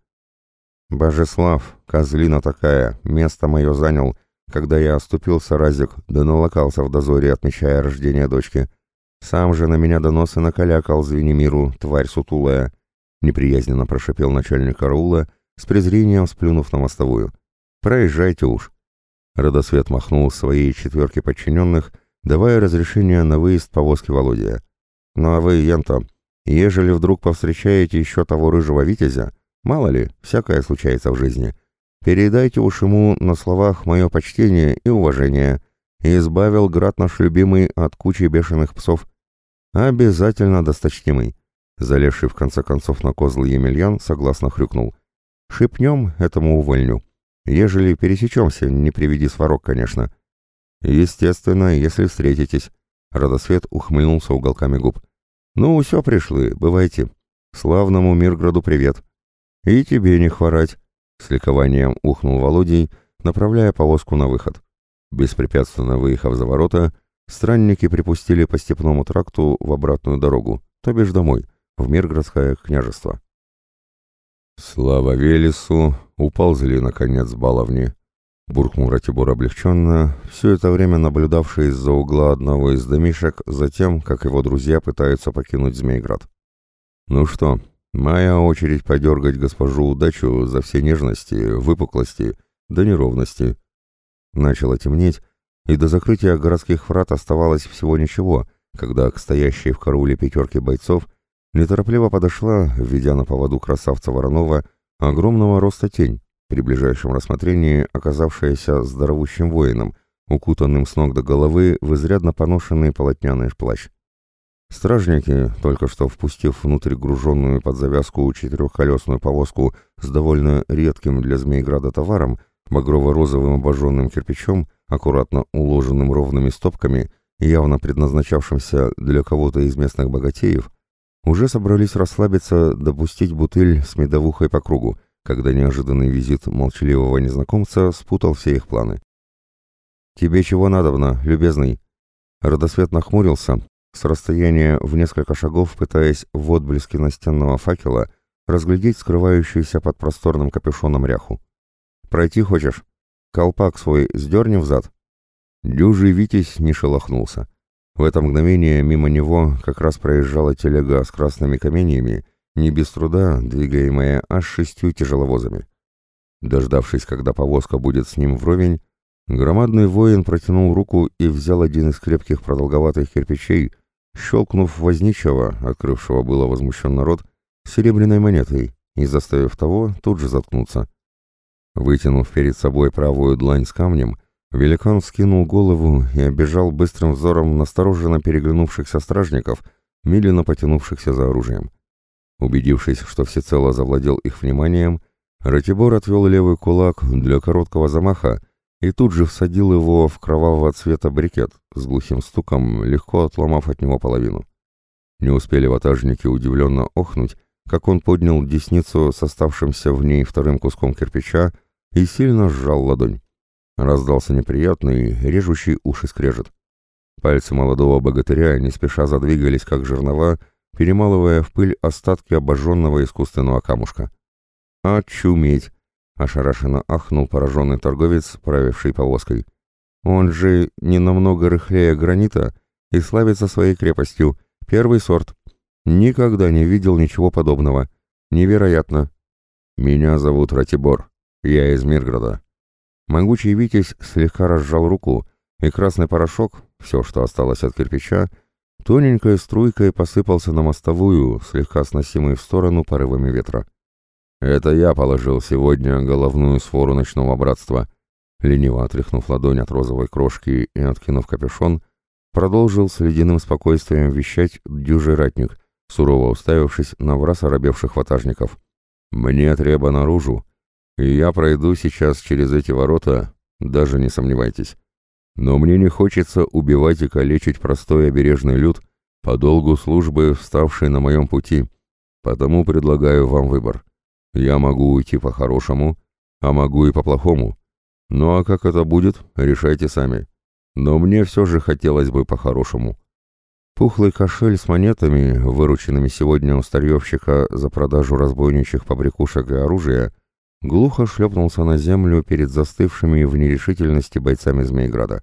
«Божеслав, козлина такая, место мое занял, когда я оступился разик, да налокался в дозоре, отмечая рождение дочки. Сам же на меня доносы накалякал Звенемиру, тварь сутулая», — неприязненно прошипел начальник караула, с презрением сплюнув на мостовую. «Проезжайте уж». Родосвет махнул своей четверке подчиненных, давая разрешение на выезд повозки Володя. «Ну а вы, Янта, ежели вдруг повстречаете еще того рыжего витязя, мало ли, всякое случается в жизни, передайте уж ему на словах мое почтение и уважение, и избавил град наш любимый от кучи бешеных псов. Обязательно досточтимый». Залезший в конце концов на козлы Емельян согласно хрюкнул. «Шипнем этому увольню. Ежели пересечемся, не приведи сварок, конечно». «Естественно, если встретитесь». Радосвет ухмыльнулся уголками губ. «Ну, все пришлы, бывайте. Славному Мирграду привет». «И тебе не хворать», — с ликованием ухнул Володей, направляя повозку на выход. Беспрепятственно выехав за ворота, странники припустили по степному тракту в обратную дорогу, то бишь домой, в Мирградское княжество. Слава Велесу, уползли, наконец, баловни буркнул Ратибор облегченно, все это время наблюдавший из-за угла одного из домишек за тем, как его друзья пытаются покинуть Змейград. «Ну что, моя очередь подергать госпожу удачу за все нежности, выпуклости да неровности». Начало темнеть, и до закрытия городских врат оставалось всего ничего, когда к стоящей в карауле пятерке бойцов неторопливо подошла, введя на поводу красавца Воронова, огромного роста тень, при ближайшем рассмотрении оказавшаяся здоровущим воином, укутанным с ног до головы в изрядно поношенный полотняный плащ. Стражники, только что впустив внутрь груженную под завязку четырехколесную повозку с довольно редким для Змейграда товаром, багрово-розовым обожженным кирпичом, аккуратно уложенным ровными стопками, явно предназначавшимся для кого-то из местных богатеев, уже собрались расслабиться, допустить бутыль с медовухой по кругу, когда неожиданный визит молчаливого незнакомца спутал все их планы. «Тебе чего надобно, любезный?» Родосвет нахмурился, с расстояния в несколько шагов пытаясь в отблеске настенного факела разглядеть скрывающуюся под просторным капюшоном ряху. «Пройти хочешь? Колпак свой сдерни взад». Дюжий Витязь не шелохнулся. В это мгновение мимо него как раз проезжала телега с красными каменьями, не без труда двигаемая аж шестью тяжеловозами. Дождавшись, когда повозка будет с ним вровень, громадный воин протянул руку и взял один из крепких продолговатых кирпичей, щелкнув возничего, открывшего было возмущенно рот, серебряной монетой и заставив того тут же заткнуться. Вытянув перед собой правую длань с камнем, великан вскинул голову и обежал быстрым взором настороженно переглянувшихся стражников, медленно потянувшихся за оружием. Убедившись, что всецело завладел их вниманием, Ратибор отвел левый кулак для короткого замаха и тут же всадил его в кровавого цвета брикет, с глухим стуком, легко отломав от него половину. Не успели ватажники удивленно охнуть, как он поднял десницу с оставшимся в ней вторым куском кирпича и сильно сжал ладонь. Раздался неприятный, режущий уши скрежет. Пальцы молодого богатыря не спеша задвигались, как жернова, перемалывая в пыль остатки обожженного искусственного камушка. «Очуметь!» — ошарашенно ахнул пораженный торговец, правивший повозкой. «Он же не намного рыхлее гранита и славится своей крепостью. Первый сорт. Никогда не видел ничего подобного. Невероятно!» «Меня зовут Ратибор. Я из Мирграда». Могучий Витязь слегка разжал руку, и красный порошок, все, что осталось от кирпича, тоненькой струйкой посыпался на мостовую, слегка сносимый в сторону порывами ветра. «Это я положил сегодня головную сфору ночного братства», лениво отряхнув ладонь от розовой крошки и откинув капюшон, продолжил с ледяным спокойствием вещать дюжий ратник, сурово уставившись на враз оробевших ватажников. «Мне треба наружу, и я пройду сейчас через эти ворота, даже не сомневайтесь. Но мне не хочется убивать и калечить простой обережный люд по долгу службы, вставший на моем пути, потому предлагаю вам выбор. Я могу уйти по-хорошему, а могу и по-плохому. Ну а как это будет, решайте сами. Но мне все же хотелось бы по-хорошему. Пухлый кошель с монетами, вырученными сегодня у старьевщика за продажу разбойничьих побрякушек и оружия, глухо шлепнулся на землю перед застывшими в нерешительности бойцами Змейграда.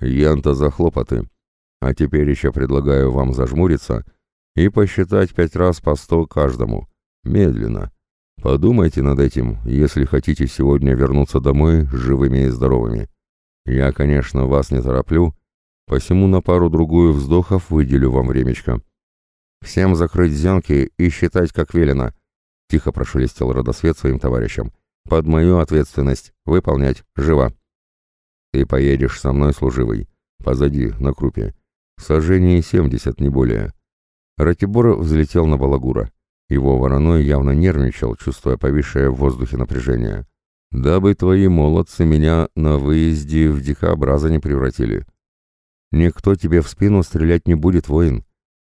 «Янта за хлопоты. А теперь еще предлагаю вам зажмуриться и посчитать пять раз по сто каждому. Медленно. Подумайте над этим, если хотите сегодня вернуться домой живыми и здоровыми. Я, конечно, вас не тороплю, посему на пару-другую вздохов выделю вам времечко. Всем закрыть зенки и считать, как велено», — тихо прошелестел Родосвет своим товарищам. «Под мою ответственность. Выполнять. Живо». «Ты поедешь со мной, служивый. Позади, на крупе. Сожжение семьдесят, не более». Ратибор взлетел на Балагура. Его вороной явно нервничал, чувствуя повисшее в воздухе напряжение. «Дабы твои молодцы меня на выезде в дикообраза не превратили». «Никто тебе в спину стрелять не будет, воин».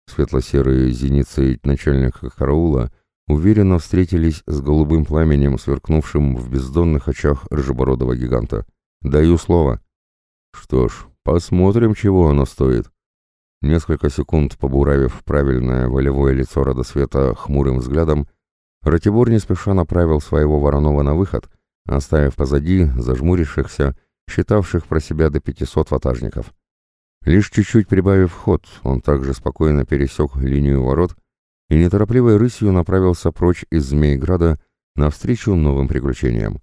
Светло-серые зеницы начальника караула уверенно встретились с голубым пламенем, сверкнувшим в бездонных очах рыжебородого гиганта. «Даю слово». «Что ж, посмотрим, чего оно стоит». Несколько секунд побуравив правильное волевое лицо Родосвета хмурым взглядом, Ратибор не спеша направил своего Воронова на выход, оставив позади зажмурившихся, считавших про себя до пятисот ватажников. Лишь чуть-чуть прибавив ход, он также спокойно пересек линию ворот и неторопливой рысью направился прочь из Змейграда навстречу новым приключениям.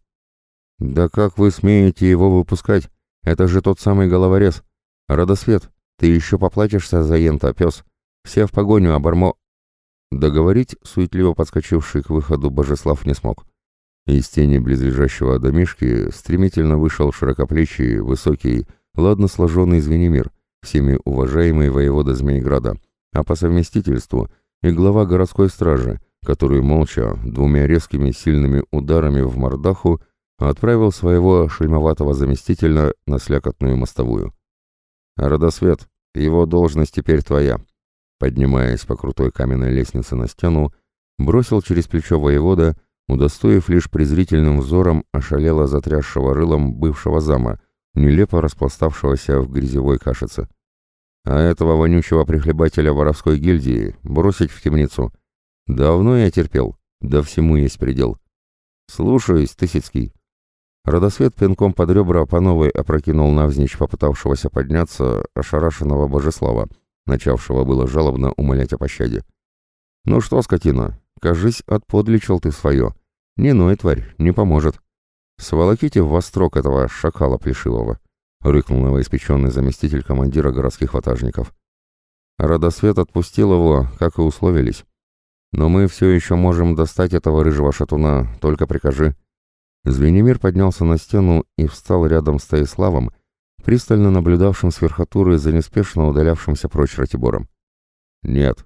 «Да как вы смеете его выпускать? Это же тот самый головорез! Родосвет, ты еще поплатишься за ента, пес. Все в погоню, а бармо...» Договорить суетливо подскочивший к выходу Божеслав не смог. Из тени близлежащего домишки стремительно вышел широкоплечий, высокий, ладно сложенный Звенемир, всеми уважаемый воевода Змеиграда, а по совместительству и глава городской стражи, который молча, двумя резкими сильными ударами в мордаху, отправил своего шельмоватого заместителя на слякотную мостовую. «Родосвет, его должность теперь твоя», поднимаясь по крутой каменной лестнице на стену, бросил через плечо воевода, удостоив лишь презрительным взором ошалело затрясшего рылом бывшего зама, нелепо распластавшегося в грязевой кашице. А этого вонючего прихлебателя воровской гильдии бросить в темницу. Давно я терпел, да всему есть предел. Слушаюсь, Тысяцкий. Родосвет пинком под ребра по новой опрокинул навзничь попытавшегося подняться ошарашенного Божеслава, начавшего было жалобно умолять о пощаде. «Ну что, скотина, кажись, отподлечил ты свое. Не ной, тварь, не поможет. Сволоките в вострок этого шакала плешивого», — рыкнул новоиспеченный заместитель командира городских ватажников. Родосвет отпустил его, как и условились. Но мы все еще можем достать этого рыжего шатуна, только прикажи». Звенемир поднялся на стену и встал рядом с Таиславом, пристально наблюдавшим с верхотуры за неспешно удалявшимся прочь Ратибором. «Нет».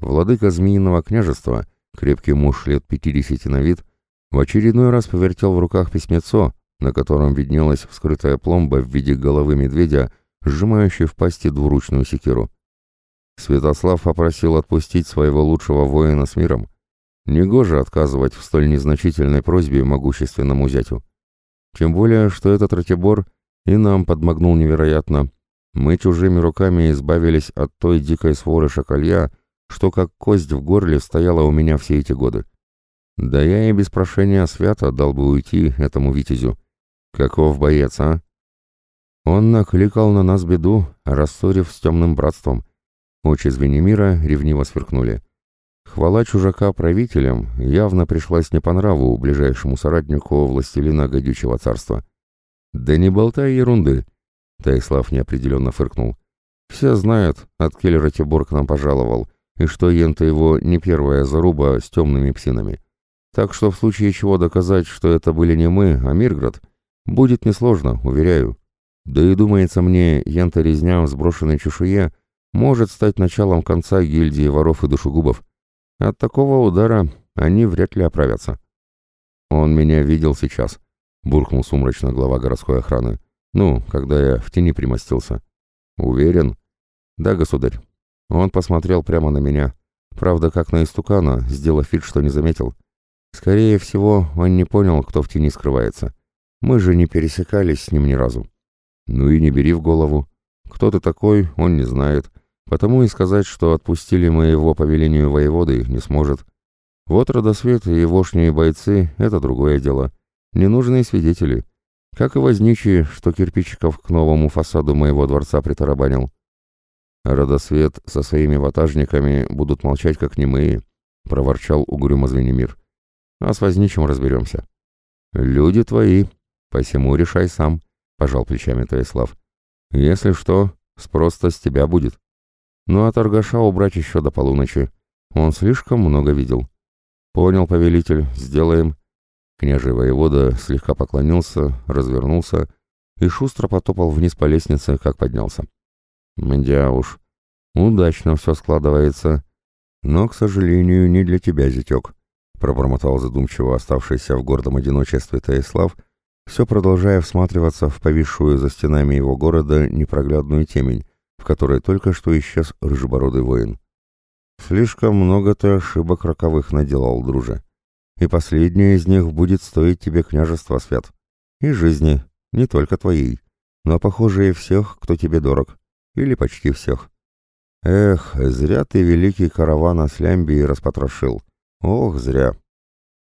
Владыка Змеиного княжества, крепкий муж лет пятидесяти на вид, в очередной раз повертел в руках письмецо, на котором виднелась вскрытая пломба в виде головы медведя, сжимающей в пасти двуручную секиру. Святослав попросил отпустить своего лучшего воина с миром. Негоже отказывать в столь незначительной просьбе могущественному зятю. Тем более, что этот Ратибор и нам подмогнул невероятно. Мы чужими руками избавились от той дикой своры шакалья, что как кость в горле стояла у меня все эти годы. Да я и без прошения свята дал бы уйти этому витязю. Каков боец, а? Он накликал на нас беду, рассорив с темным братством. Очи Звенемира ревниво сверкнули. Хвала чужака правителям явно пришлась не по нраву ближайшему соратнику властелина гадючего царства. «Да не болтай ерунды!» — Таислав неопределенно фыркнул. «Все знают, от Келлера Тибор к нам пожаловал, и что Ента его не первая заруба с темными псинами. Так что в случае чего доказать, что это были не мы, а Мирград, будет несложно, уверяю. Да и думается мне, Ента резня в сброшенной чешуе может стать началом конца гильдии воров и душегубов. От такого удара они вряд ли оправятся. Он меня видел сейчас, буркнул сумрачно глава городской охраны. Ну, когда я в тени примостился. Уверен? Да, государь. Он посмотрел прямо на меня. Правда, как на истукана, сделав вид, что не заметил. Скорее всего, он не понял, кто в тени скрывается. Мы же не пересекались с ним ни разу. Ну и не бери в голову. Кто ты такой, он не знает. Потому и сказать, что отпустили мы его по велению воеводы, не сможет. Вот Родосвет и егошние бойцы — это другое дело. Ненужные свидетели. Как и возничий, что кирпичиков к новому фасаду моего дворца притарабанил. Родосвет со своими ватажниками будут молчать, как немые, — проворчал угрюмо Звенемир. А с возничим разберемся. Люди твои, посему решай сам, — пожал плечами Таислав. Если что, спрос-то с тебя будет. Ну а торгаша убрать еще до полуночи. Он слишком много видел. Понял, повелитель, сделаем. Княжий воевода слегка поклонился, развернулся и шустро потопал вниз по лестнице, как поднялся. Мдя уж, удачно все складывается. Но, к сожалению, не для тебя, зятек, пробормотал задумчиво оставшийся в гордом одиночестве Таислав, все продолжая всматриваться в повисшую за стенами его города непроглядную темень, в которой только что исчез рыжебородый воин. «Слишком много ты ошибок роковых наделал, друже. И последняя из них будет стоить тебе княжества свят. И жизни, не только твоей, но, похоже, и всех, кто тебе дорог. Или почти всех. Эх, зря ты великий караван Аслямбии распотрошил. Ох, зря.